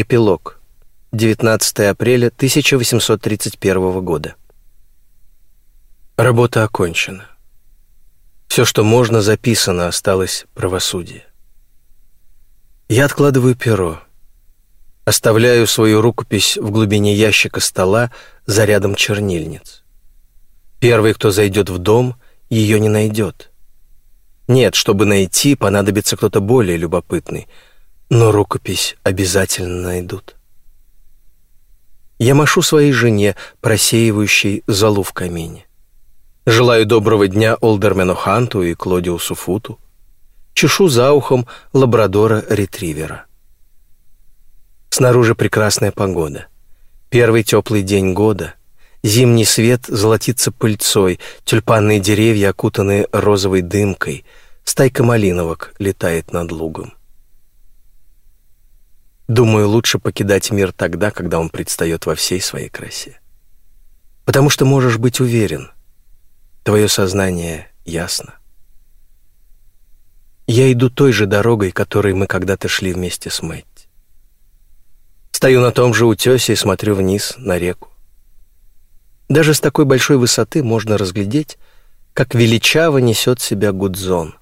Эпилог. 19 апреля 1831 года. Работа окончена. Все, что можно, записано, осталось правосудие. Я откладываю перо. Оставляю свою рукопись в глубине ящика стола за рядом чернильниц. Первый, кто зайдет в дом, ее не найдет. Нет, чтобы найти, понадобится кто-то более любопытный — но рукопись обязательно найдут. Я машу своей жене, просеивающей золу в камине. Желаю доброго дня Олдермену Ханту и Клодиусу Футу. Чешу за ухом лабрадора-ретривера. Снаружи прекрасная погода. Первый теплый день года. Зимний свет золотится пыльцой, тюльпанные деревья, окутанные розовой дымкой, стайка малиновок летает над лугом. Думаю, лучше покидать мир тогда, когда он предстает во всей своей красе. Потому что можешь быть уверен, твое сознание ясно. Я иду той же дорогой, которой мы когда-то шли вместе с Мэтти. Стою на том же утесе и смотрю вниз на реку. Даже с такой большой высоты можно разглядеть, как величаво несет себя Гудзон.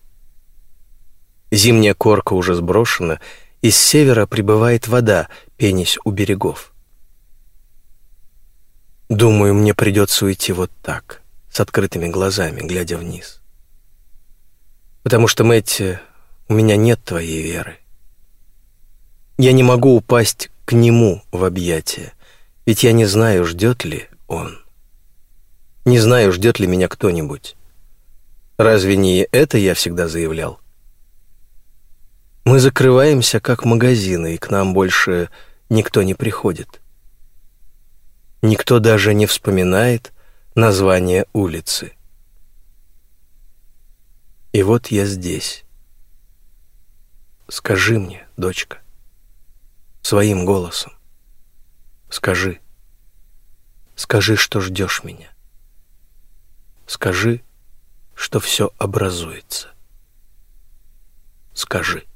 Зимняя корка уже сброшена, из севера прибывает вода, пенясь у берегов. Думаю, мне придется уйти вот так, с открытыми глазами, глядя вниз. Потому что, Мэтти, у меня нет твоей веры. Я не могу упасть к нему в объятия, ведь я не знаю, ждет ли он. Не знаю, ждет ли меня кто-нибудь. Разве не это я всегда заявлял? Мы закрываемся, как магазины, и к нам больше никто не приходит. Никто даже не вспоминает название улицы. И вот я здесь. Скажи мне, дочка, своим голосом. Скажи. Скажи, что ждешь меня. Скажи, что все образуется. Скажи.